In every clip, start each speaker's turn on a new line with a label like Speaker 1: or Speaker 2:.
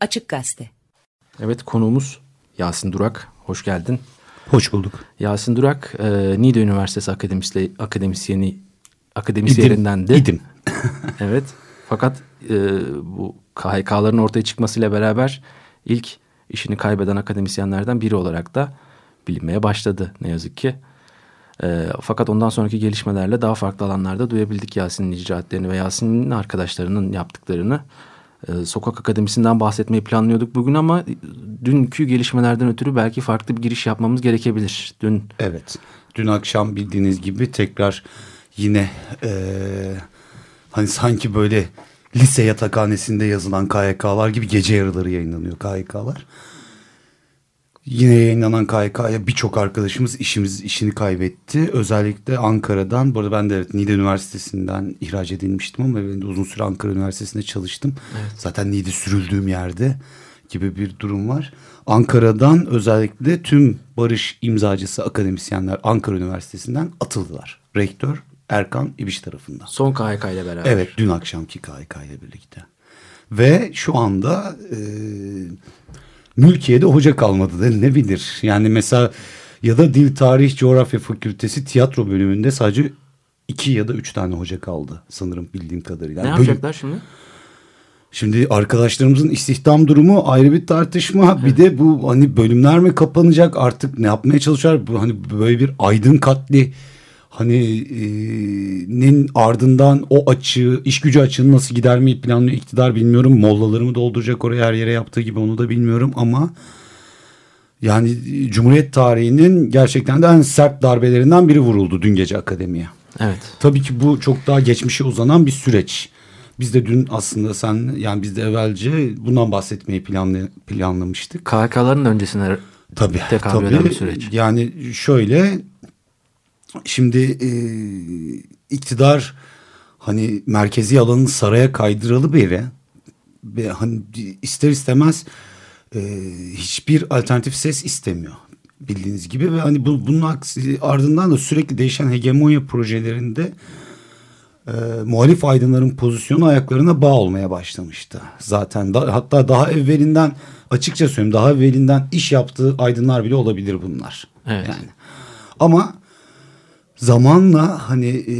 Speaker 1: Açık Gazete.
Speaker 2: Evet konuğumuz Yasin Durak. Hoş geldin.
Speaker 3: Hoş bulduk.
Speaker 2: Yasin Durak, e, Niğde Üniversitesi akademisle, akademisyeni akademisyerindendi.
Speaker 3: İdim. İdim.
Speaker 2: evet. Fakat e, bu KHK'ların ortaya çıkmasıyla beraber ilk işini kaybeden akademisyenlerden biri olarak da bilinmeye başladı ne yazık ki. E, fakat ondan sonraki gelişmelerle daha farklı alanlarda duyabildik Yasin'in icraatlerini ve Yasin'in arkadaşlarının yaptıklarını. E, Sokak Akademisi'nden bahsetmeyi planlıyorduk bugün ama dünkü gelişmelerden ötürü belki farklı bir giriş yapmamız gerekebilir. Dün
Speaker 3: Evet. Dün akşam bildiğiniz gibi tekrar yine e, hani sanki böyle lise yatakhanesinde yazılan KYK'lar gibi gece yarıları yayınlanıyor KYK'lar. Yine yayınlanan KYK'ya birçok arkadaşımız işimiz işini kaybetti. Özellikle Ankara'dan. Bu arada ben de evet Niğde Üniversitesi'nden ihraç edilmiştim ama ben de uzun süre Ankara Üniversitesi'nde çalıştım. Evet. Zaten Niğde sürüldüğüm yerde gibi bir durum var. Ankara'dan özellikle tüm barış imzacısı akademisyenler Ankara Üniversitesi'nden atıldılar. Rektör Erkan İbiş tarafından.
Speaker 2: Son KHK ile beraber.
Speaker 3: Evet dün akşamki KHK ile birlikte. Ve şu anda e, mülkiyede hoca kalmadı denilebilir. Yani mesela ya da Dil Tarih Coğrafya Fakültesi tiyatro bölümünde sadece iki ya da üç tane hoca kaldı sanırım bildiğim kadarıyla.
Speaker 2: Ne yapacaklar şimdi?
Speaker 3: Şimdi arkadaşlarımızın istihdam durumu ayrı bir tartışma. Bir de bu hani bölümler mi kapanacak artık ne yapmaya çalışıyorlar? Bu hani böyle bir aydın katli hani e, nin ardından o açığı iş gücü açığını nasıl gidermeyi planlıyor iktidar bilmiyorum. Mollalarımı dolduracak oraya her yere yaptığı gibi onu da bilmiyorum ama yani Cumhuriyet tarihinin gerçekten de en sert darbelerinden biri vuruldu dün gece akademiye.
Speaker 2: Evet.
Speaker 3: Tabii ki bu çok daha geçmişe uzanan bir süreç. Biz de dün aslında sen yani biz de evvelce bundan bahsetmeyi planlı, planlamıştık.
Speaker 2: KHK'ların öncesine
Speaker 3: tabii, tekabül tabii, bir süreç. Yani şöyle şimdi e, iktidar hani merkezi alanın saraya kaydıralı beri ve hani ister istemez e, hiçbir alternatif ses istemiyor bildiğiniz gibi ve hani bu, bunun aksi, ardından da sürekli değişen hegemonya projelerinde e, muhalif aydınların pozisyonu ayaklarına bağ olmaya başlamıştı. Zaten da, hatta daha evvelinden açıkça söyleyeyim daha evvelinden iş yaptığı aydınlar bile olabilir bunlar.
Speaker 2: Evet. Yani.
Speaker 3: Ama zamanla hani e,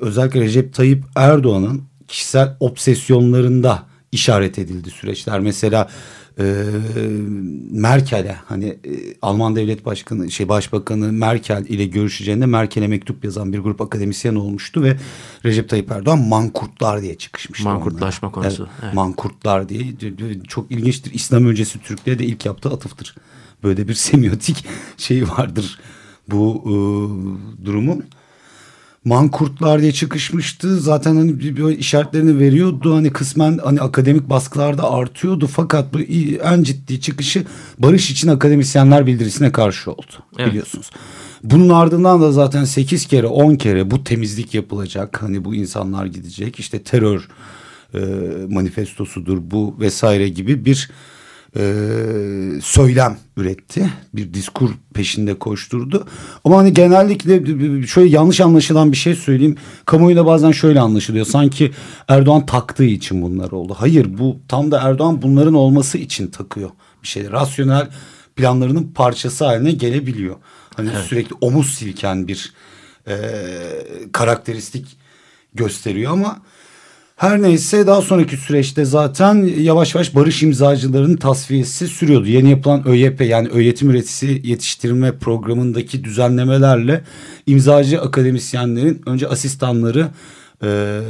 Speaker 3: özellikle Recep Tayyip Erdoğan'ın kişisel obsesyonlarında işaret edildi süreçler. Mesela e, Merkel'e hani e, Alman Devlet Başkanı şey Başbakanı Merkel ile görüşeceğinde Merkel'e mektup yazan bir grup akademisyen olmuştu ve Recep Tayyip Erdoğan mankurtlar diye çıkışmıştı.
Speaker 2: Mankurtlaşma onlara. konusu.
Speaker 3: Evet, evet. Mankurtlar diye çok ilginçtir. İslam öncesi Türkleri de ilk yaptığı atıftır. Böyle bir semiotik şey vardır bu e, durumun mankurtlar diye çıkışmıştı. Zaten hani bir işaretlerini veriyordu. Hani kısmen hani akademik baskılarda artıyordu. Fakat bu en ciddi çıkışı barış için akademisyenler bildirisine karşı oldu. Evet. Biliyorsunuz. Bunun ardından da zaten sekiz kere on kere bu temizlik yapılacak. Hani bu insanlar gidecek. İşte terör e, manifestosudur bu vesaire gibi bir e, söylem üretti. Bir diskur peşinde koşturdu. Ama hani genellikle şöyle yanlış anlaşılan bir şey söyleyeyim. Kamuoyunda bazen şöyle anlaşılıyor. Sanki Erdoğan taktığı için bunlar oldu. Hayır bu tam da Erdoğan bunların olması için takıyor bir şey. Rasyonel planlarının parçası haline gelebiliyor. Hani evet. sürekli omuz silken bir e, karakteristik gösteriyor ama her neyse daha sonraki süreçte zaten yavaş yavaş barış imzacılarının tasfiyesi sürüyordu. Yeni yapılan ÖYP yani öğretim üretisi yetiştirme programındaki düzenlemelerle imzacı akademisyenlerin önce asistanları ee,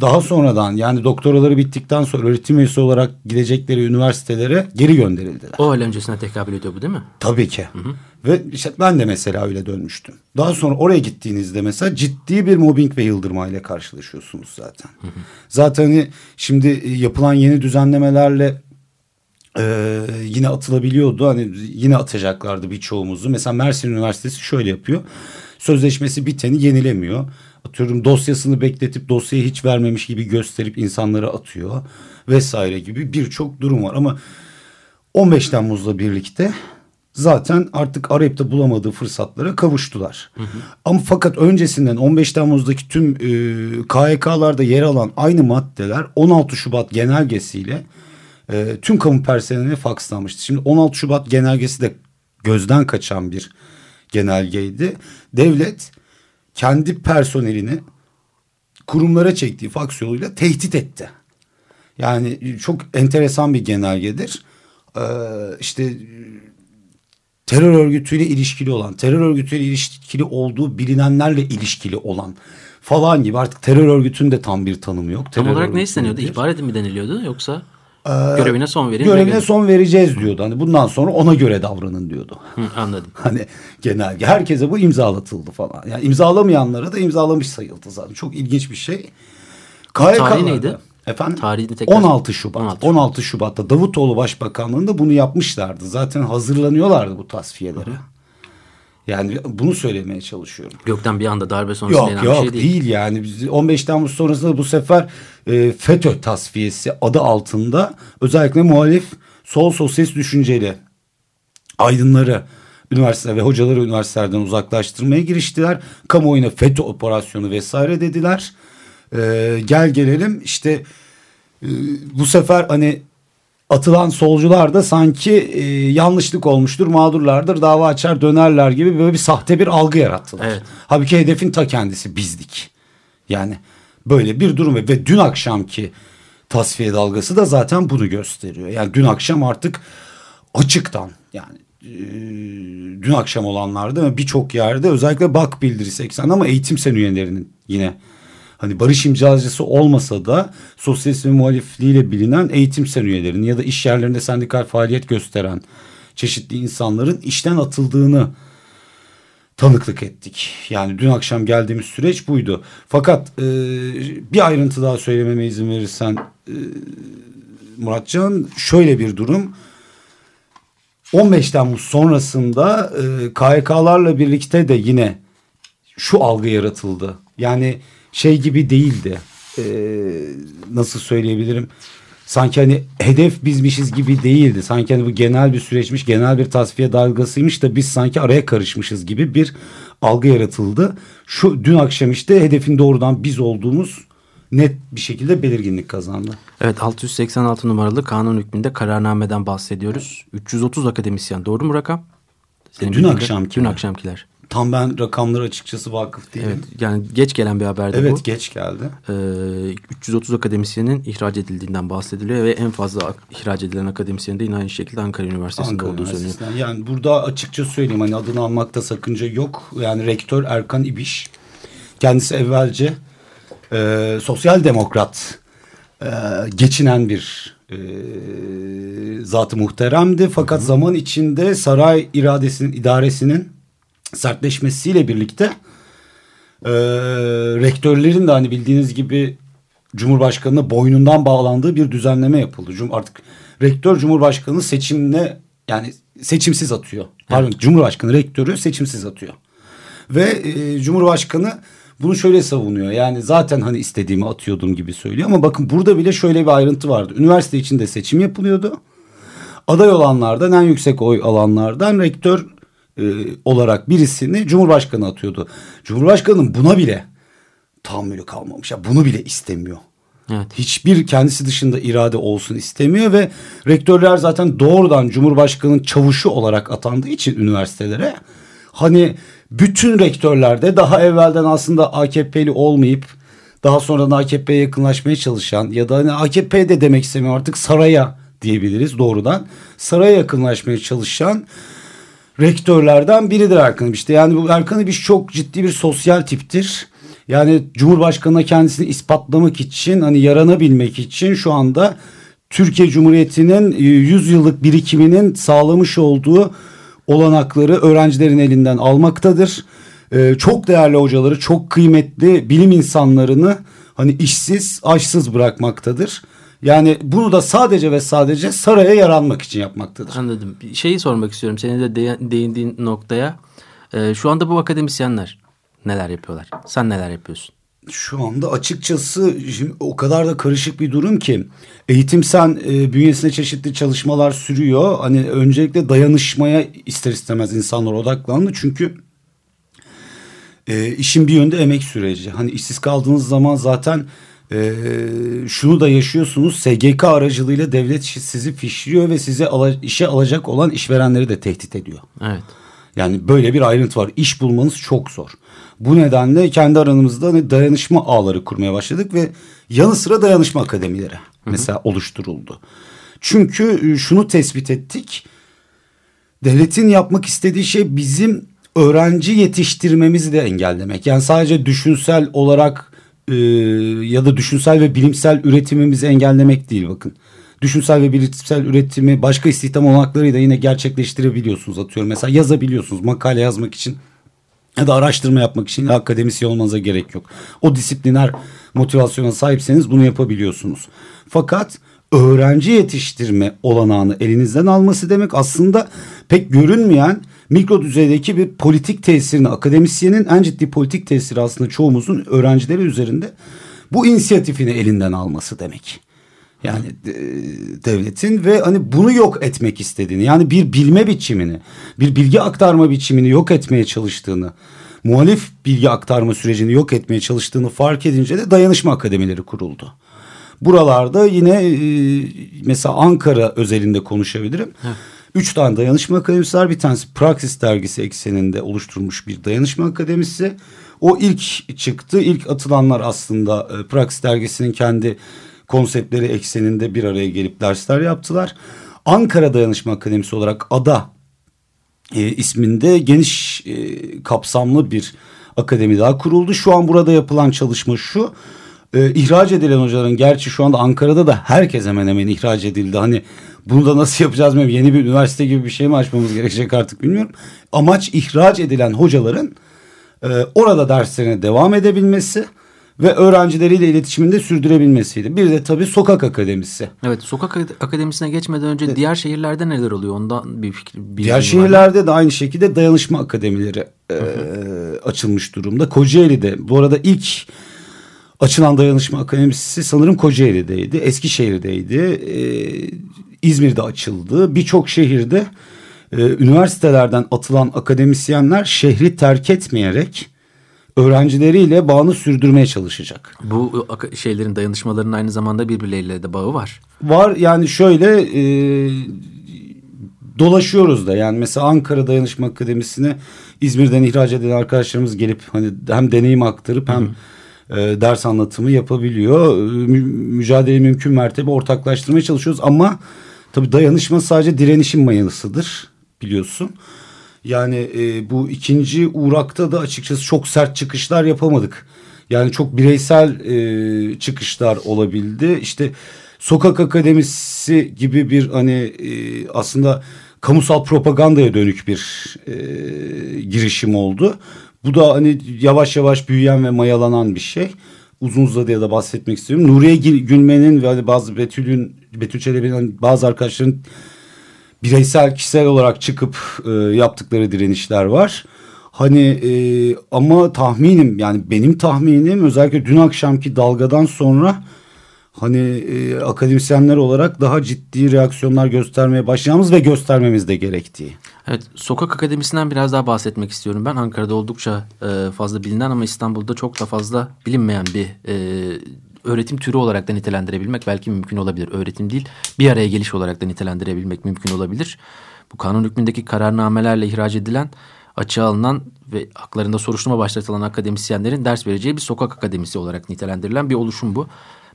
Speaker 3: daha sonradan yani doktoraları bittikten sonra öğretim üyesi olarak gidecekleri üniversitelere geri gönderildiler.
Speaker 2: O hal öncesine tekabül ediyor bu değil mi?
Speaker 3: Tabii ki. Hı hı. Ve işte ben de mesela öyle dönmüştüm. Daha sonra oraya gittiğinizde mesela ciddi bir mobbing ve yıldırmayla karşılaşıyorsunuz zaten. Hı hı. Zaten hani şimdi yapılan yeni düzenlemelerle ee, yine atılabiliyordu. Hani yine atacaklardı birçoğumuzu. Mesela Mersin Üniversitesi şöyle yapıyor. Sözleşmesi biteni yenilemiyor atıyorum dosyasını bekletip dosyayı hiç vermemiş gibi gösterip insanları atıyor vesaire gibi birçok durum var ama 15 Temmuz'la birlikte zaten artık arayıp da bulamadığı fırsatlara kavuştular. Hı hı. Ama fakat öncesinden 15 Temmuz'daki tüm e, KHK'larda yer alan aynı maddeler 16 Şubat genelgesiyle e, tüm kamu personeline fakslanmıştı. Şimdi 16 Şubat genelgesi de gözden kaçan bir genelgeydi. Devlet kendi personelini kurumlara çektiği faks yoluyla tehdit etti. Yani çok enteresan bir genelgedir. Ee, işte terör örgütüyle ilişkili olan, terör örgütüyle ilişkili olduğu bilinenlerle ilişkili olan falan gibi artık terör örgütünün de tam bir tanımı yok.
Speaker 2: Tam
Speaker 3: terör
Speaker 2: olarak ne isteniyordu? İhbar edin mi deniliyordu yoksa görevine son verin.
Speaker 3: Görevine son vereceğiz diyordu. Hani bundan sonra ona göre davranın diyordu.
Speaker 2: Hı, anladım.
Speaker 3: Hani genelge herkese bu imzalatıldı falan. Yani imzalamayanlara da imzalamış sayıldı zaten. Çok ilginç bir şey. KYK'larda
Speaker 2: Tarihi neydi?
Speaker 3: Efendim?
Speaker 2: Tarihini tekrar-
Speaker 3: 16 Şubat.
Speaker 2: 16
Speaker 3: 16, Şubat'ta Davutoğlu Başbakanlığı'nda bunu yapmışlardı. Zaten hazırlanıyorlardı bu tasfiyeleri. Yani bunu söylemeye çalışıyorum.
Speaker 2: Gökten bir anda darbe sonrası
Speaker 3: Yok yok
Speaker 2: bir şey
Speaker 3: değil.
Speaker 2: değil.
Speaker 3: yani. Biz 15 Temmuz sonrasında bu sefer e, FETÖ tasfiyesi adı altında özellikle muhalif sol sosyalist düşünceli aydınları üniversite ve hocaları üniversitelerden uzaklaştırmaya giriştiler. Kamuoyuna FETÖ operasyonu vesaire dediler. E, gel gelelim işte e, bu sefer hani atılan solcular da sanki e, yanlışlık olmuştur, mağdurlardır, dava açar dönerler gibi böyle bir sahte bir algı yarattılar.
Speaker 2: Evet.
Speaker 3: Halbuki hedefin ta kendisi bizdik. Yani böyle bir durum ve, ve dün akşamki tasfiye dalgası da zaten bunu gösteriyor. Yani dün akşam artık açıktan yani e, dün akşam olanlarda birçok yerde özellikle bak bildirisi eksen ama eğitim sen üyelerinin yine hani barış imzacısı olmasa da sosyalist ve muhalifliğiyle bilinen eğitim sen üyelerinin ya da iş yerlerinde sendikal faaliyet gösteren çeşitli insanların işten atıldığını tanıklık ettik. Yani dün akşam geldiğimiz süreç buydu. Fakat e, bir ayrıntı daha söylememe izin verirsen e, Muratcan şöyle bir durum. 15 Temmuz sonrasında e, KHK'larla birlikte de yine şu algı yaratıldı. Yani şey gibi değildi. E, nasıl söyleyebilirim? Sanki hani hedef bizmişiz gibi değildi. Sanki hani bu genel bir süreçmiş, genel bir tasfiye dalgasıymış da biz sanki araya karışmışız gibi bir algı yaratıldı. Şu dün akşam işte hedefin doğrudan biz olduğumuz net bir şekilde belirginlik kazandı.
Speaker 2: Evet 686 numaralı kanun hükmünde kararnameden bahsediyoruz. 330 akademisyen doğru mu rakam?
Speaker 3: dün
Speaker 2: bildiğin de-
Speaker 3: akşamki
Speaker 2: Dün akşamkiler.
Speaker 3: Tam ben rakamlara açıkçası vakıf değilim.
Speaker 2: Evet yani geç gelen bir haberdi
Speaker 3: Evet
Speaker 2: bu.
Speaker 3: geç geldi.
Speaker 2: Ee, 330 akademisyenin ihraç edildiğinden bahsediliyor ve en fazla ihraç edilen akademisyenin de yine aynı şekilde Ankara Üniversitesi'nde
Speaker 3: Ankara
Speaker 2: olduğu söyleniyor.
Speaker 3: Yani burada açıkça söyleyeyim hani adını almakta sakınca yok. Yani rektör Erkan İbiş kendisi evvelce e, sosyal demokrat e, geçinen bir e, zatı muhteremdi. Fakat zaman içinde saray iradesinin idaresinin sertleşmesiyle birlikte e, rektörlerin de hani bildiğiniz gibi Cumhurbaşkanı'na boynundan bağlandığı bir düzenleme yapıldı. Cum artık rektör Cumhurbaşkanı seçimle yani seçimsiz atıyor. Pardon Cumhurbaşkanı rektörü seçimsiz atıyor. Ve e, Cumhurbaşkanı bunu şöyle savunuyor. Yani zaten hani istediğimi atıyordum gibi söylüyor. Ama bakın burada bile şöyle bir ayrıntı vardı. Üniversite içinde seçim yapılıyordu. Aday olanlardan en yüksek oy alanlardan rektör e, olarak birisini Cumhurbaşkanı atıyordu. Cumhurbaşkanının buna bile tahammülü kalmamış. Ya bunu bile istemiyor.
Speaker 2: Evet.
Speaker 3: Hiçbir kendisi dışında irade olsun istemiyor ve rektörler zaten doğrudan Cumhurbaşkanı'nın çavuşu olarak atandığı için üniversitelere hani bütün rektörlerde daha evvelden aslında AKP'li olmayıp daha sonradan AKP'ye yakınlaşmaya çalışan ya da hani AKP de demek istemiyor artık saraya diyebiliriz doğrudan. Saraya yakınlaşmaya çalışan rektörlerden biridir Erkan İbiş. Yani bu Erkan İbiş çok ciddi bir sosyal tiptir. Yani Cumhurbaşkanı'na kendisini ispatlamak için hani yaranabilmek için şu anda Türkiye Cumhuriyeti'nin e, 100 yıllık birikiminin sağlamış olduğu olanakları öğrencilerin elinden almaktadır. Ee, çok değerli hocaları, çok kıymetli bilim insanlarını hani işsiz, açsız bırakmaktadır. Yani bunu da sadece ve sadece saraya yaranmak için yapmaktadır.
Speaker 2: Anladım. Bir şeyi sormak istiyorum. Senin de değ- değindiğin noktaya. Ee, şu anda bu akademisyenler neler yapıyorlar? Sen neler yapıyorsun?
Speaker 3: Şu anda açıkçası şimdi o kadar da karışık bir durum ki eğitim sen e, bünyesinde çeşitli çalışmalar sürüyor. Hani öncelikle dayanışmaya ister istemez insanlar odaklandı. Çünkü e, işin bir yönde emek süreci. Hani işsiz kaldığınız zaman zaten e, şunu da yaşıyorsunuz. SGK aracılığıyla devlet sizi fişliyor ve sizi ala, işe alacak olan işverenleri de tehdit ediyor.
Speaker 2: Evet.
Speaker 3: Yani böyle bir ayrıntı var. İş bulmanız çok zor. Bu nedenle kendi aramızda hani dayanışma ağları kurmaya başladık ve yanı sıra dayanışma akademileri hı hı. mesela oluşturuldu. Çünkü e, şunu tespit ettik. Devletin yapmak istediği şey bizim öğrenci yetiştirmemizi de engellemek. Yani sadece düşünsel olarak e, ya da düşünsel ve bilimsel üretimimizi engellemek değil bakın. Düşünsel ve bilimsel üretimi başka istihdam olanaklarıyla yine gerçekleştirebiliyorsunuz atıyorum. Mesela yazabiliyorsunuz makale yazmak için ya da araştırma yapmak için akademisyen olmanıza gerek yok. O disipliner motivasyona sahipseniz bunu yapabiliyorsunuz. Fakat öğrenci yetiştirme olanağını elinizden alması demek aslında pek görünmeyen mikro düzeydeki bir politik tesirini akademisyenin en ciddi politik tesiri aslında çoğumuzun öğrencileri üzerinde bu inisiyatifini elinden alması demek. Yani e, devletin ve hani bunu yok etmek istediğini yani bir bilme biçimini bir bilgi aktarma biçimini yok etmeye çalıştığını muhalif bilgi aktarma sürecini yok etmeye çalıştığını fark edince de dayanışma akademileri kuruldu. Buralarda yine e, mesela Ankara özelinde konuşabilirim. Heh. Üç tane dayanışma akademisi var. Bir tanesi Praxis dergisi ekseninde oluşturmuş bir dayanışma akademisi. O ilk çıktı. İlk atılanlar aslında e, Praxis dergisinin kendi konseptleri ekseninde bir araya gelip dersler yaptılar. Ankara Dayanışma Akademisi olarak ADA e, isminde geniş e, kapsamlı bir akademi daha kuruldu. Şu an burada yapılan çalışma şu. E, ihraç edilen hocaların gerçi şu anda Ankara'da da herkes hemen hemen ihraç edildi. Hani bunu da nasıl yapacağız bilmiyorum. Yeni bir üniversite gibi bir şey mi açmamız gerekecek artık bilmiyorum. Amaç ihraç edilen hocaların e, orada derslerine devam edebilmesi ve öğrencileriyle iletişiminde sürdürebilmesiydi. Bir de tabii sokak akademisi.
Speaker 2: Evet sokak akademisine geçmeden önce evet. diğer şehirlerde neler oluyor ondan bir fikir.
Speaker 3: Bir diğer şehirlerde var. de aynı şekilde dayanışma akademileri e, açılmış durumda. Kocaeli'de bu arada ilk açılan dayanışma akademisi sanırım Kocaeli'deydi. Eskişehir'deydi. E, İzmir'de açıldı. Birçok şehirde e, üniversitelerden atılan akademisyenler şehri terk etmeyerek öğrencileriyle bağını sürdürmeye çalışacak.
Speaker 2: Bu şeylerin dayanışmaların aynı zamanda birbirleriyle de bağı var.
Speaker 3: Var yani şöyle e, dolaşıyoruz da yani mesela Ankara Dayanışma Akademisi'ne İzmir'den ihraç edilen arkadaşlarımız gelip hani hem deneyim aktarıp hem E, ders anlatımı yapabiliyor. Mü, mücadele mümkün mertebe ortaklaştırmaya çalışıyoruz ama tabii dayanışma sadece direnişin mayasıdır biliyorsun. Yani e, bu ikinci uğrakta da açıkçası çok sert çıkışlar yapamadık. Yani çok bireysel e, çıkışlar olabildi. İşte sokak akademisi gibi bir hani e, aslında kamusal propagandaya dönük bir e, girişim oldu. Bu da hani yavaş yavaş büyüyen ve mayalanan bir şey. Uzun uzadıya da bahsetmek istiyorum. Nuriye Gülmen'in ve hani bazı Betül'ün, Betül Çelebi'nin bazı arkadaşların bireysel kişisel olarak çıkıp e, yaptıkları direnişler var. Hani e, ama tahminim yani benim tahminim özellikle dün akşamki dalgadan sonra hani e, akademisyenler olarak daha ciddi reaksiyonlar göstermeye başlayacağımız ve göstermemiz de gerektiği.
Speaker 2: Evet sokak akademisinden biraz daha bahsetmek istiyorum ben. Ankara'da oldukça e, fazla bilinen ama İstanbul'da çok da fazla bilinmeyen bir e, öğretim türü olarak da nitelendirebilmek belki mümkün olabilir. Öğretim değil bir araya geliş olarak da nitelendirebilmek mümkün olabilir. Bu kanun hükmündeki kararnamelerle ihraç edilen açığa alınan ve haklarında soruşturma başlatılan akademisyenlerin ders vereceği bir sokak akademisi olarak nitelendirilen bir oluşum bu.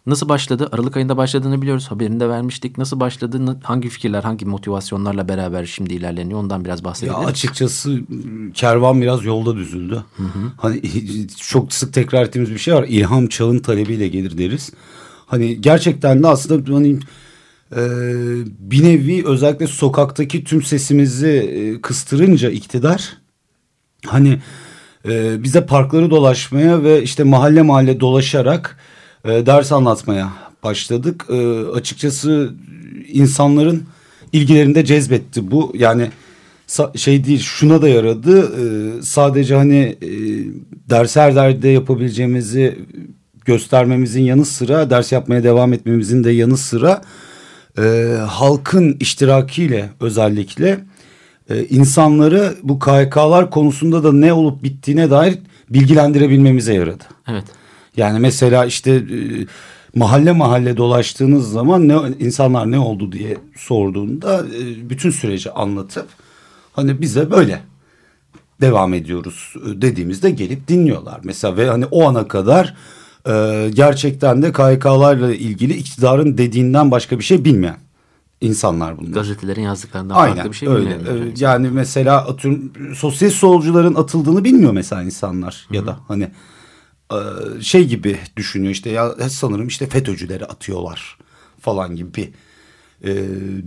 Speaker 2: Nasıl başladı? Aralık ayında başladığını biliyoruz. Haberini de vermiştik. Nasıl başladı? Hangi fikirler, hangi motivasyonlarla beraber şimdi ilerleniyor? Ondan biraz bahsedelim.
Speaker 3: Ya açıkçası kervan biraz yolda düzüldü. Hı hı. Hani çok sık tekrar ettiğimiz bir şey var. İlham çağın talebiyle gelir deriz. Hani gerçekten de aslında hani e, bir nevi özellikle sokaktaki tüm sesimizi e, kıstırınca iktidar hani e, bize parkları dolaşmaya ve işte mahalle mahalle dolaşarak e, ders anlatmaya başladık. E, açıkçası insanların ilgilerinde cezbetti bu. Yani şey değil şuna da yaradı. E, sadece hani e, ders her derde yapabileceğimizi göstermemizin yanı sıra ders yapmaya devam etmemizin de yanı sıra e, halkın iştirakiyle özellikle e, insanları bu KHK'lar konusunda da ne olup bittiğine dair bilgilendirebilmemize yaradı.
Speaker 2: Evet.
Speaker 3: Yani mesela işte e, mahalle mahalle dolaştığınız zaman ne insanlar ne oldu diye sorduğunda e, bütün süreci anlatıp hani bize böyle devam ediyoruz e, dediğimizde gelip dinliyorlar. Mesela ve hani o ana kadar e, gerçekten de KHK'larla ilgili iktidarın dediğinden başka bir şey bilmeyen insanlar bunlar.
Speaker 2: Gazetelerin yazdıklarından
Speaker 3: Aynen,
Speaker 2: farklı bir şey
Speaker 3: öyle.
Speaker 2: bilmeyenler.
Speaker 3: Ee, Yani mesela atıyorum sosyalist solcuların atıldığını bilmiyor mesela insanlar ya da hani şey gibi düşünüyor işte ya sanırım işte FETÖ'cüleri atıyorlar falan gibi bir e,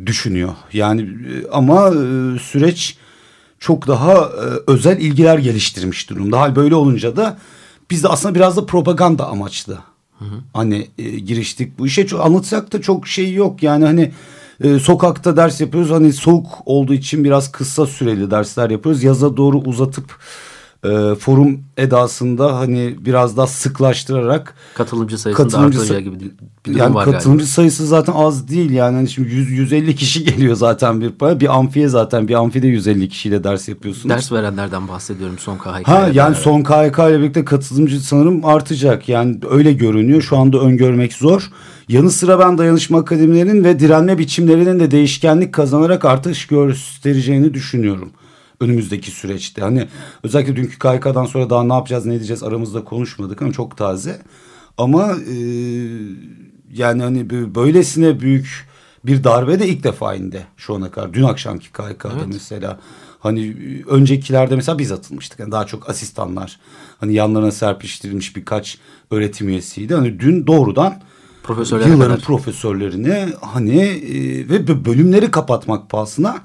Speaker 3: düşünüyor. Yani e, ama e, süreç çok daha e, özel ilgiler geliştirmiş durumda. Hal böyle olunca da biz de aslında biraz da propaganda amaçlı. Hani e, giriştik bu işe. Çok, anlatacak da çok şey yok. Yani hani e, sokakta ders yapıyoruz. Hani soğuk olduğu için biraz kısa süreli dersler yapıyoruz. Yaza doğru uzatıp e, forum edasında hani biraz daha sıklaştırarak
Speaker 2: Katılımcı sayısının da
Speaker 3: Katılımcı say-
Speaker 2: gibi bir durum
Speaker 3: yani
Speaker 2: var
Speaker 3: katılımcı
Speaker 2: galiba.
Speaker 3: sayısı zaten az değil yani hani şimdi 100, 150 kişi geliyor zaten bir para. Bir amfiye zaten bir amfide 150 kişiyle ders yapıyorsunuz.
Speaker 2: Ders verenlerden bahsediyorum son KHK.
Speaker 3: Ha yani
Speaker 2: beraber.
Speaker 3: son KHK ile birlikte katılımcı sanırım artacak. Yani öyle görünüyor. Şu anda öngörmek zor. Yanı sıra ben dayanışma akademilerinin ve direnme biçimlerinin de değişkenlik kazanarak artış göstereceğini düşünüyorum. Önümüzdeki süreçte. Hani özellikle dünkü KHK'dan sonra daha ne yapacağız ne edeceğiz aramızda konuşmadık ama çok taze. Ama e, yani hani bö- böylesine büyük bir darbe de ilk defa indi şu ana kadar. Dün akşamki KHK'da
Speaker 2: Evet.
Speaker 3: mesela. Hani e, öncekilerde mesela biz atılmıştık. Yani daha çok asistanlar. Hani yanlarına serpiştirilmiş birkaç öğretim üyesiydi. Hani dün doğrudan
Speaker 2: Profesörlere
Speaker 3: yılların
Speaker 2: kadar.
Speaker 3: profesörlerini hani e, ve bö- bölümleri kapatmak pahasına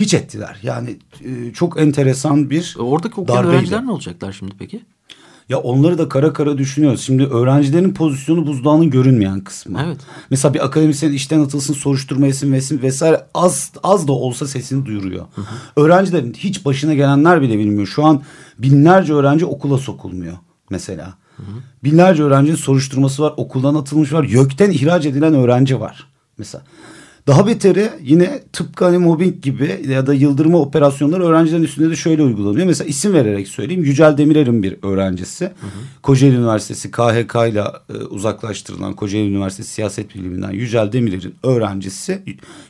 Speaker 3: hiç ettiler. Yani e, çok enteresan bir
Speaker 2: E, Oradaki okuyan
Speaker 3: darbeydi.
Speaker 2: öğrenciler ne olacaklar şimdi peki?
Speaker 3: Ya onları da kara kara düşünüyoruz. Şimdi öğrencilerin pozisyonu buzdağının görünmeyen kısmı.
Speaker 2: Evet.
Speaker 3: Mesela bir akademisyen işten atılsın, soruşturma etsin vesin vesaire az az da olsa sesini duyuruyor. Öğrencilerin hiç başına gelenler bile bilmiyor. Şu an binlerce öğrenci okula sokulmuyor mesela. Binlerce öğrencinin soruşturması var, okuldan atılmış var, YÖK'ten ihraç edilen öğrenci var mesela. Daha beteri yine tıpkı hani mobbing gibi ya da yıldırma operasyonları öğrencilerin üstünde de şöyle uygulanıyor. Mesela isim vererek söyleyeyim. Yücel Demirer'in bir öğrencisi. Kocaeli Üniversitesi KHK ile e, uzaklaştırılan Kocaeli Üniversitesi Siyaset Biliminden Yücel Demirer'in öğrencisi,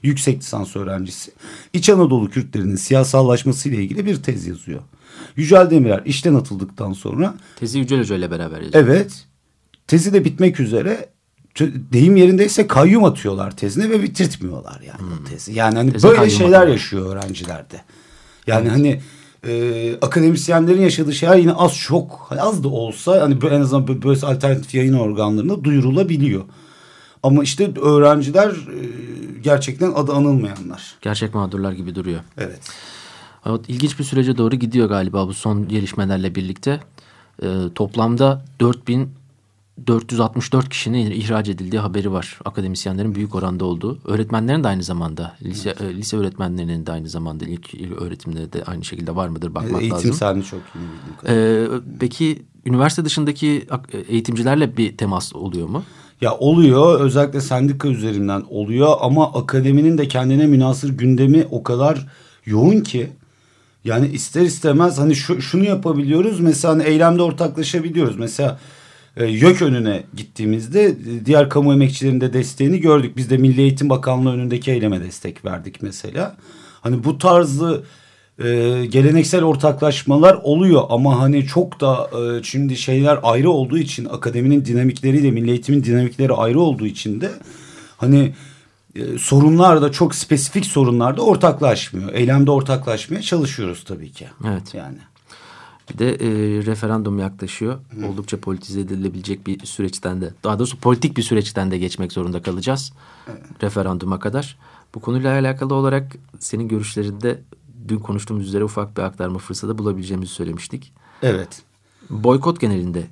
Speaker 3: yüksek lisans öğrencisi. İç Anadolu Kürtlerinin siyasallaşması ile ilgili bir tez yazıyor. Yücel Demirer işten atıldıktan sonra
Speaker 2: Tezi Yücel Hoca ile beraber yazıyor.
Speaker 3: Evet. Tezi de bitmek üzere. Deyim yerindeyse kayyum atıyorlar tezine ve bitirtmiyorlar yani o tezi. Yani hani
Speaker 2: Teze
Speaker 3: böyle şeyler
Speaker 2: atıyorlar.
Speaker 3: yaşıyor öğrencilerde. Yani hani e, akademisyenlerin yaşadığı şeyler yine az çok az da olsa hani en azından bö- böyle alternatif yayın organlarında duyurulabiliyor. Ama işte öğrenciler e, gerçekten adı anılmayanlar.
Speaker 2: Gerçek mağdurlar gibi duruyor.
Speaker 3: Evet.
Speaker 2: Evet, ilginç bir sürece doğru gidiyor galiba bu son gelişmelerle birlikte. Ee, toplamda 4464 kişinin ihraç edildiği haberi var. Akademisyenlerin büyük oranda olduğu. Öğretmenlerin de aynı zamanda, lise, e, lise öğretmenlerinin de aynı zamanda ilk öğretimde de aynı şekilde var mıdır bakmak
Speaker 3: Eğitim
Speaker 2: lazım.
Speaker 3: sahnesi çok iyi bildiğim.
Speaker 2: Ee, peki üniversite dışındaki ak- eğitimcilerle bir temas oluyor mu?
Speaker 3: Ya oluyor özellikle sendika üzerinden oluyor ama akademinin de kendine münasır gündemi o kadar yoğun ki yani ister istemez hani şu, şunu yapabiliyoruz mesela hani eylemde ortaklaşabiliyoruz mesela e, YÖK önüne gittiğimizde e, diğer kamu emekçilerinin de desteğini gördük biz de Milli Eğitim Bakanlığı önündeki eyleme destek verdik mesela hani bu tarzı e, geleneksel ortaklaşmalar oluyor ama hani çok da e, şimdi şeyler ayrı olduğu için akademinin dinamikleriyle milli eğitimin dinamikleri ayrı olduğu için de hani e, sorunlar da çok spesifik sorunlar da ortaklaşmıyor. Eylemde ortaklaşmaya çalışıyoruz tabii ki.
Speaker 2: Evet.
Speaker 3: Yani.
Speaker 2: Bir de e, referandum yaklaşıyor. Oldukça politize edilebilecek bir süreçten de daha doğrusu politik bir süreçten de geçmek zorunda kalacağız. Referanduma kadar. Bu konuyla alakalı olarak senin görüşlerinde dün konuştuğumuz üzere ufak bir aktarma fırsatı bulabileceğimizi söylemiştik.
Speaker 3: Evet.
Speaker 2: Boykot genelinde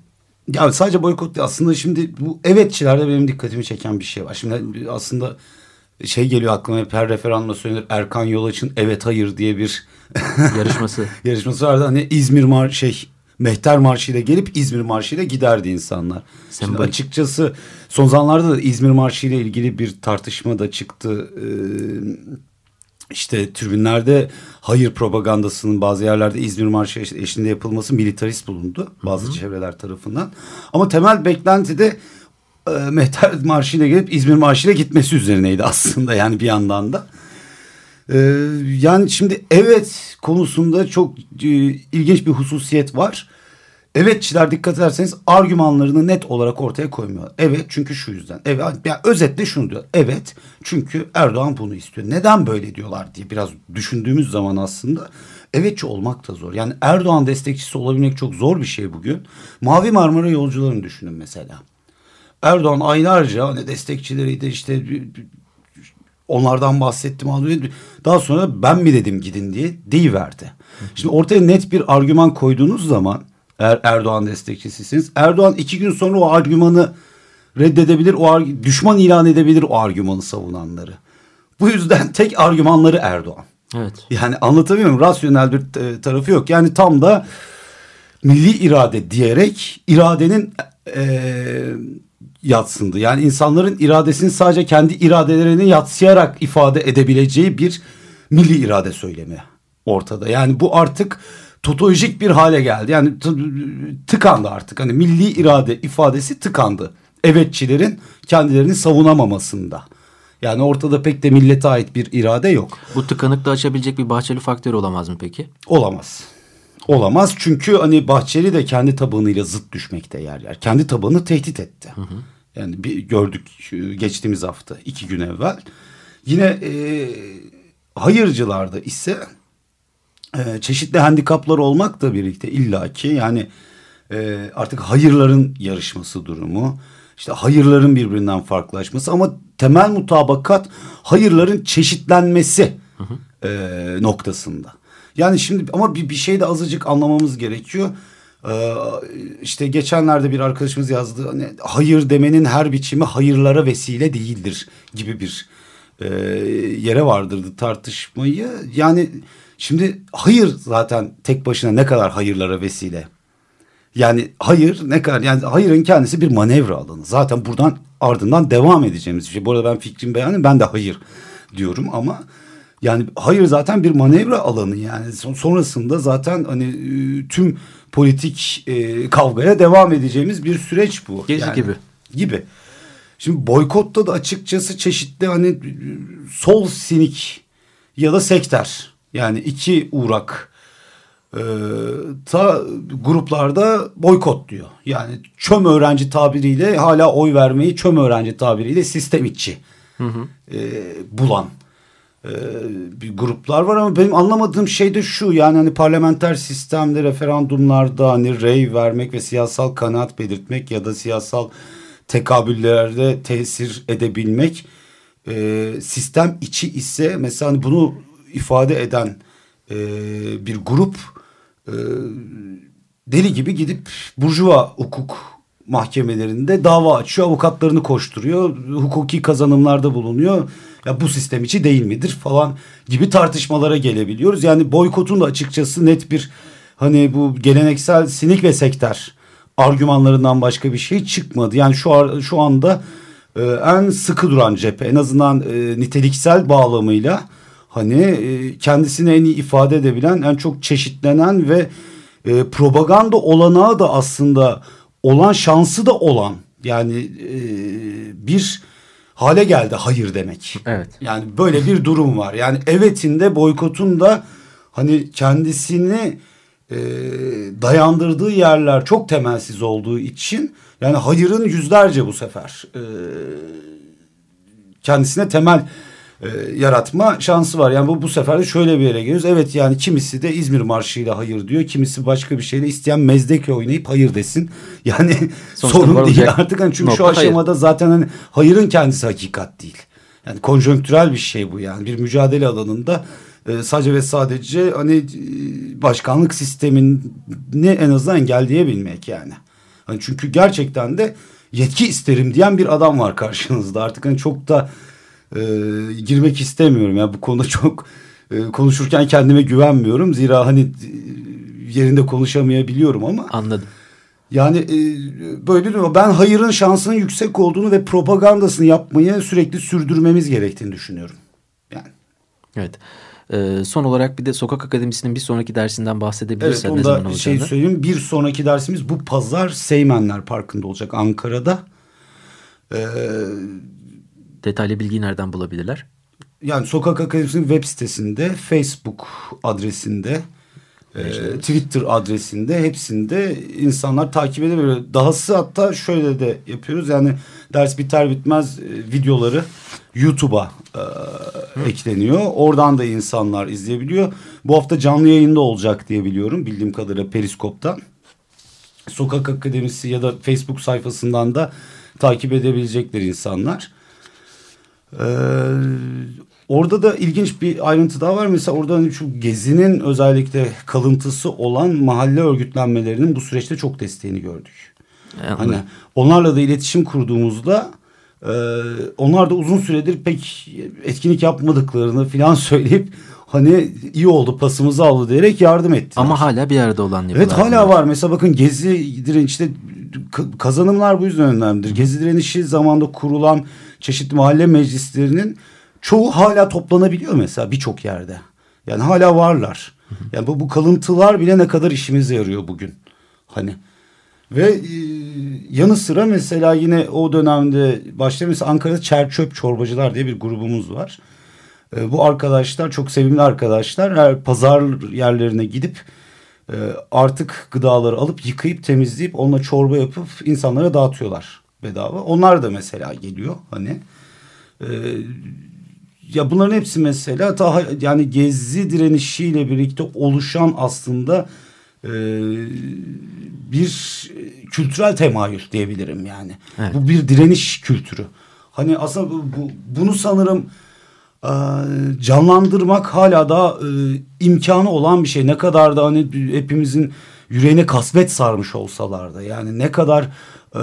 Speaker 3: Ya sadece boykot değil. Aslında şimdi bu evetçilerde benim dikkatimi çeken bir şey var. Şimdi aslında şey geliyor aklıma hep her referandumda söylenir. Erkan Yolaç'ın evet hayır diye bir
Speaker 2: yarışması.
Speaker 3: yarışması vardı. Hani İzmir Mar şey Mehter Marşı ile gelip İzmir Marşı ile giderdi insanlar. Şimdi açıkçası son zamanlarda da İzmir Marşı ile ilgili bir tartışma da çıktı. Ee, işte tribünlerde hayır propagandasının bazı yerlerde İzmir Marşı eşliğinde yapılması militarist bulundu bazı hı hı. çevreler tarafından. Ama temel beklenti de e, Mehter Marşı ile gelip İzmir Marşı ile gitmesi üzerineydi aslında yani bir yandan da. E, yani şimdi evet konusunda çok e, ilginç bir hususiyet var. Evetçiler dikkat ederseniz argümanlarını net olarak ortaya koymuyor. Evet çünkü şu yüzden. Evet yani özetle şunu diyor. Evet çünkü Erdoğan bunu istiyor. Neden böyle diyorlar diye biraz düşündüğümüz zaman aslında evetçi olmak da zor. Yani Erdoğan destekçisi olabilmek çok zor bir şey bugün. Mavi Marmara yolcularını düşünün mesela. Erdoğan aylarca hani destekçileriydi işte onlardan bahsettim. Daha sonra ben mi dedim gidin diye deyiverdi. Şimdi ortaya net bir argüman koyduğunuz zaman eğer Erdoğan destekçisisiniz. Erdoğan iki gün sonra o argümanı reddedebilir, o düşman ilan edebilir o argümanı savunanları. Bu yüzden tek argümanları Erdoğan.
Speaker 2: Evet.
Speaker 3: Yani anlatamıyorum. Rasyonel bir e, tarafı yok. Yani tam da milli irade diyerek iradenin e, yatsındı. Yani insanların iradesini sadece kendi iradelerini yatsıyarak ifade edebileceği bir milli irade söylemi ortada. Yani bu artık totolojik bir hale geldi. Yani tıkandı artık. Hani milli irade ifadesi tıkandı. Evetçilerin kendilerini savunamamasında. Yani ortada pek de millete ait bir irade yok.
Speaker 2: Bu tıkanıklığı açabilecek bir Bahçeli faktörü olamaz mı peki?
Speaker 3: Olamaz. Olamaz çünkü hani Bahçeli de kendi tabanıyla zıt düşmekte yer yer. Kendi tabanını tehdit etti. Hı hı. Yani bir gördük geçtiğimiz hafta iki gün evvel. Yine e, hayırcılarda ise e, çeşitli handikaplar olmakla birlikte illaki yani e, artık hayırların yarışması durumu işte hayırların birbirinden farklılaşması ama temel mutabakat hayırların çeşitlenmesi hı hı. E, noktasında. Yani şimdi ama bir, bir şey de azıcık anlamamız gerekiyor. Ee, işte geçenlerde bir arkadaşımız yazdı hani hayır demenin her biçimi hayırlara vesile değildir gibi bir e, yere vardırdı tartışmayı. Yani Şimdi hayır zaten tek başına ne kadar hayırlara vesile. Yani hayır ne kadar yani hayırın kendisi bir manevra alanı. Zaten buradan ardından devam edeceğimiz bir şey. Bu arada ben fikrimi beğendim ben de hayır diyorum ama yani hayır zaten bir manevra alanı yani sonrasında zaten hani ıı, tüm politik e, kavgaya devam edeceğimiz bir süreç bu.
Speaker 2: Gezi
Speaker 3: yani,
Speaker 2: gibi.
Speaker 3: Gibi. Şimdi boykotta da açıkçası çeşitli hani ıı, sol sinik ya da sekter yani iki uğrak e, ta gruplarda boykot diyor. Yani çöm öğrenci tabiriyle hala oy vermeyi çöm öğrenci tabiriyle sistem içi hı hı. E, bulan e, bir gruplar var ama benim anlamadığım şey de şu. Yani hani parlamenter sistemde referandumlarda hani rey vermek ve siyasal kanaat belirtmek ya da siyasal tekabüllerde tesir edebilmek e, sistem içi ise mesela hani bunu ifade eden e, bir grup e, deli gibi gidip burjuva hukuk mahkemelerinde dava açıyor, avukatlarını koşturuyor, hukuki kazanımlarda bulunuyor. Ya bu sistem içi değil midir falan gibi tartışmalara gelebiliyoruz. Yani boykotun da açıkçası net bir hani bu geleneksel sinik ve sekter argümanlarından başka bir şey çıkmadı. Yani şu şu anda e, en sıkı duran cephe en azından e, niteliksel bağlamıyla hani e, kendisini en iyi ifade edebilen en çok çeşitlenen ve e, propaganda olanağı da aslında olan şansı da olan yani e, bir hale geldi hayır demek.
Speaker 2: Evet.
Speaker 3: Yani böyle bir durum var. Yani evetin de boykotun da hani kendisini e, dayandırdığı yerler çok temelsiz olduğu için yani hayırın yüzlerce bu sefer e, kendisine temel yaratma şansı var. Yani bu, bu sefer de şöyle bir yere geliyoruz. Evet yani kimisi de İzmir Marşı'yla hayır diyor. Kimisi başka bir şeyle isteyen mezdeke oynayıp hayır desin. Yani Sonuçta sorun değil artık. Hani çünkü şu aşamada hayır. zaten hani hayırın kendisi hakikat değil. Yani konjonktürel bir şey bu yani. Bir mücadele alanında e, sadece ve sadece hani e, başkanlık sistemini en azından engelleyebilmek yani. Hani çünkü gerçekten de yetki isterim diyen bir adam var karşınızda. Artık hani çok da e, girmek istemiyorum. Yani bu konuda çok e, konuşurken kendime güvenmiyorum. Zira hani e, yerinde konuşamayabiliyorum ama.
Speaker 2: Anladım.
Speaker 3: Yani e, böyle diyor. Ben hayırın şansının yüksek olduğunu ve propagandasını yapmayı sürekli sürdürmemiz gerektiğini düşünüyorum. Yani.
Speaker 2: Evet. Ee, son olarak bir de Sokak Akademisi'nin bir sonraki dersinden bahsedebilirsen
Speaker 3: evet,
Speaker 2: ne zaman
Speaker 3: olacağını. şey söyleyeyim. Bir sonraki dersimiz bu pazar Seymenler Parkı'nda olacak Ankara'da.
Speaker 2: Ee, Detaylı bilgiyi nereden bulabilirler?
Speaker 3: Yani Sokak Akademisi'nin web sitesinde, Facebook adresinde, e, Twitter adresinde hepsinde insanlar takip edebiliyor. Dahası hatta şöyle de yapıyoruz. Yani ders biter bitmez e, videoları YouTube'a e, ekleniyor. Oradan da insanlar izleyebiliyor. Bu hafta canlı yayında olacak diye biliyorum. Bildiğim kadarıyla Periskop'tan. Sokak Akademisi ya da Facebook sayfasından da takip edebilecekler insanlar. Ee, orada da ilginç bir ayrıntı daha var. Mesela orada hani şu gezinin özellikle kalıntısı olan mahalle örgütlenmelerinin bu süreçte çok desteğini gördük. Yani. Hani onlarla da iletişim kurduğumuzda e, onlar da uzun süredir pek etkinlik yapmadıklarını falan söyleyip hani iyi oldu pasımızı aldı diyerek yardım etti.
Speaker 2: Ama hala bir arada olan
Speaker 3: yapılar. Evet hala var. Mesela bakın Gezi direnişte kazanımlar bu yüzden önemlidir. Gezi direnişi zamanda kurulan çeşitli mahalle meclislerinin çoğu hala toplanabiliyor mesela birçok yerde. Yani hala varlar. Yani bu, bu kalıntılar bile ne kadar işimize yarıyor bugün. Hani ve e, yanı sıra mesela yine o dönemde başta mesela Ankara'da Çerçöp Çorbacılar diye bir grubumuz var. E, bu arkadaşlar çok sevimli arkadaşlar. Her pazar yerlerine gidip e, artık gıdaları alıp yıkayıp temizleyip onunla çorba yapıp insanlara dağıtıyorlar bedava. Onlar da mesela geliyor hani. E, ya bunların hepsi mesela daha yani gezi direnişiyle birlikte oluşan aslında e, bir kültürel temayül diyebilirim yani. Evet. Bu bir direniş kültürü. Hani aslında bu, bu bunu sanırım canlandırmak hala da e, imkanı olan bir şey. Ne kadar da hani hepimizin yüreğine kasvet sarmış olsalar da yani ne kadar e,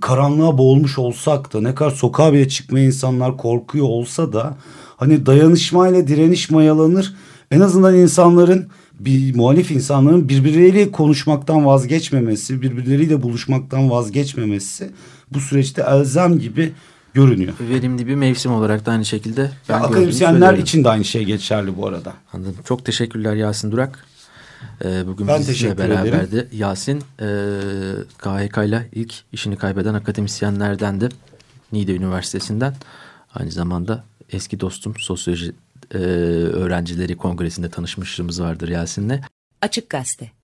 Speaker 3: karanlığa boğulmuş olsak da ne kadar sokağa bile çıkmaya insanlar korkuyor olsa da hani dayanışmayla direniş mayalanır. En azından insanların bir muhalif insanların birbirleriyle konuşmaktan vazgeçmemesi, birbirleriyle buluşmaktan vazgeçmemesi bu süreçte elzem gibi görünüyor.
Speaker 2: Verimli bir mevsim olarak da aynı şekilde.
Speaker 3: Ben ya, akademisyenler için de aynı şey geçerli bu arada.
Speaker 2: Anladım. Çok teşekkürler Yasin Durak. Ee, bugün ben bizimle beraberdi. Ederim. Yasin e, KHK ile ilk işini kaybeden akademisyenlerden de Niğde Üniversitesi'nden. Aynı zamanda eski dostum sosyoloji e, öğrencileri kongresinde tanışmışlığımız vardır Yasin'le.
Speaker 1: Açık Gazete